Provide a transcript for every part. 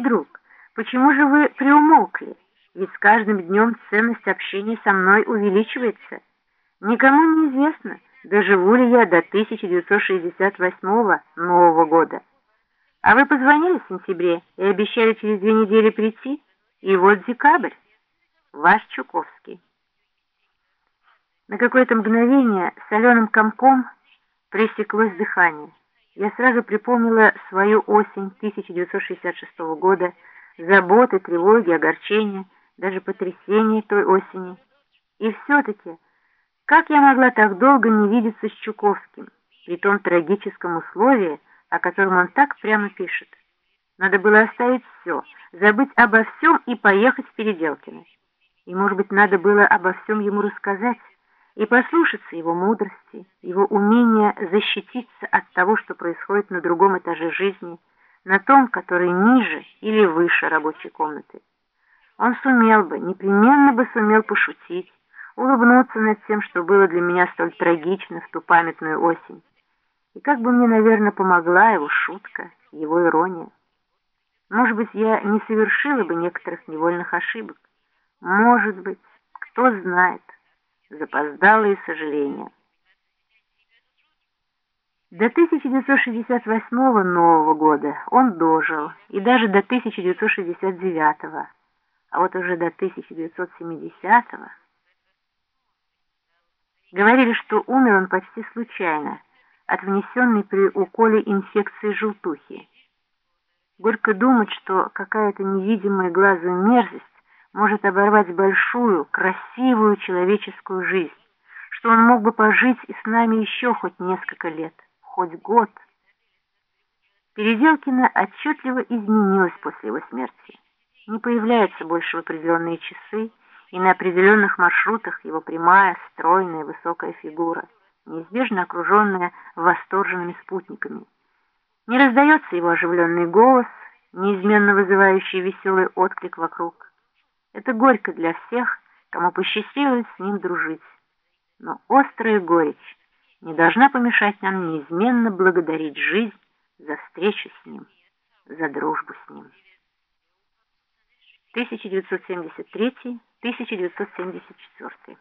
друг, почему же вы приумолкли? Ведь с каждым днем ценность общения со мной увеличивается. Никому не известно, доживу ли я до 1968 Нового года. А вы позвонили в сентябре и обещали через две недели прийти, и вот декабрь. Ваш Чуковский. На какое-то мгновение соленым комком пресеклось дыхание. Я сразу припомнила свою осень 1966 года, заботы, тревоги, огорчения, даже потрясения той осени. И все-таки, как я могла так долго не видеться с Чуковским, при том трагическом условии, о котором он так прямо пишет? Надо было оставить все, забыть обо всем и поехать в Переделкино. И, может быть, надо было обо всем ему рассказать, и послушаться его мудрости, его умения защититься от того, что происходит на другом этаже жизни, на том, который ниже или выше рабочей комнаты. Он сумел бы, непременно бы сумел пошутить, улыбнуться над тем, что было для меня столь трагично в ту памятную осень. И как бы мне, наверное, помогла его шутка, его ирония. Может быть, я не совершила бы некоторых невольных ошибок. Может быть, кто знает запоздалые сожаления. До 1968 Нового года он дожил, и даже до 1969, а вот уже до 1970 Говорили, что умер он почти случайно, от внесенной при уколе инфекции желтухи. Горько думать, что какая-то невидимая глазу мерзость может оборвать большую, красивую человеческую жизнь, что он мог бы пожить и с нами еще хоть несколько лет, хоть год. Переделкина отчетливо изменилась после его смерти. Не появляется больше в определенные часы, и на определенных маршрутах его прямая, стройная, высокая фигура, неизбежно окруженная восторженными спутниками. Не раздается его оживленный голос, неизменно вызывающий веселый отклик вокруг. Это горько для всех, кому посчастливилось с ним дружить. Но острая горечь не должна помешать нам неизменно благодарить жизнь за встречу с ним, за дружбу с ним. 1973-1974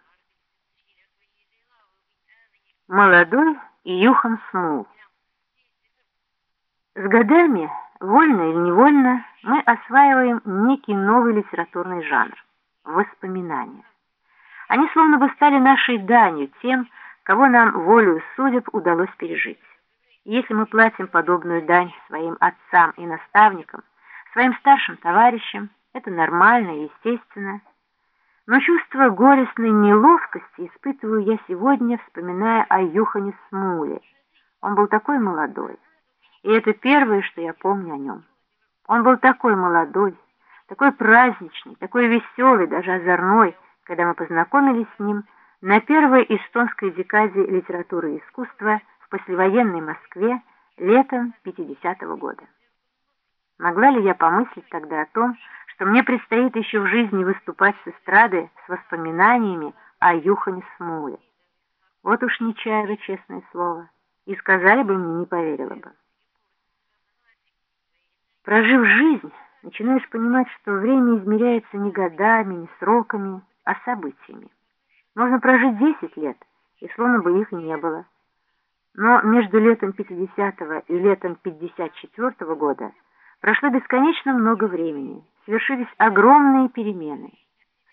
Молодой Юхан Смул С годами Вольно или невольно мы осваиваем некий новый литературный жанр – воспоминания. Они словно бы стали нашей данью тем, кого нам волею судеб удалось пережить. если мы платим подобную дань своим отцам и наставникам, своим старшим товарищам, это нормально и естественно. Но чувство горестной неловкости испытываю я сегодня, вспоминая о Юхане Смуле. Он был такой молодой. И это первое, что я помню о нем. Он был такой молодой, такой праздничный, такой веселый, даже озорной, когда мы познакомились с ним на первой эстонской декаде литературы и искусства в послевоенной Москве летом 50-го года. Могла ли я помыслить тогда о том, что мне предстоит еще в жизни выступать с эстрады с воспоминаниями о Юхане Смуле? Вот уж не чаяла, честное слово, и сказали бы мне, не поверила бы. Прожив жизнь, начинаешь понимать, что время измеряется не годами, не сроками, а событиями. Можно прожить 10 лет, и словно бы их не было. Но между летом 50-го и летом 54-го года прошло бесконечно много времени, свершились огромные перемены.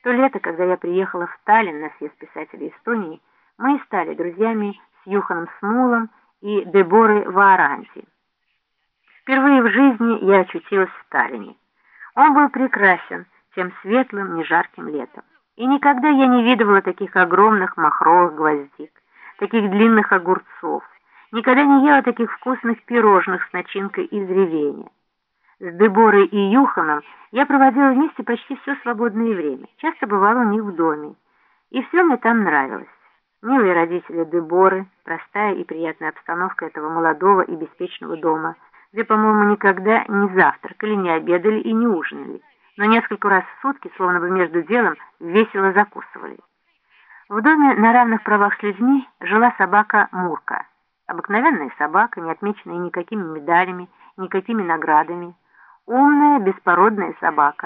В то лето, когда я приехала в Таллин на съезд писателей Эстонии, мы и стали друзьями с Юханом Смулом и Деборой Вааранти. Впервые в жизни я очутилась в Сталине. Он был прекрасен тем светлым, нежарким летом. И никогда я не видывала таких огромных махровых гвоздик, таких длинных огурцов, никогда не ела таких вкусных пирожных с начинкой из ревеня. С Деборой и Юханом я проводила вместе почти все свободное время, часто бывала у них в доме, и все мне там нравилось. Милые родители Деборы, простая и приятная обстановка этого молодого и беспечного дома – где, по-моему, никогда не завтракали, не обедали и не ужинали, но несколько раз в сутки, словно бы между делом, весело закусывали. В доме на равных правах с людьми жила собака Мурка. Обыкновенная собака, не отмеченная никакими медалями, никакими наградами. Умная беспородная собака.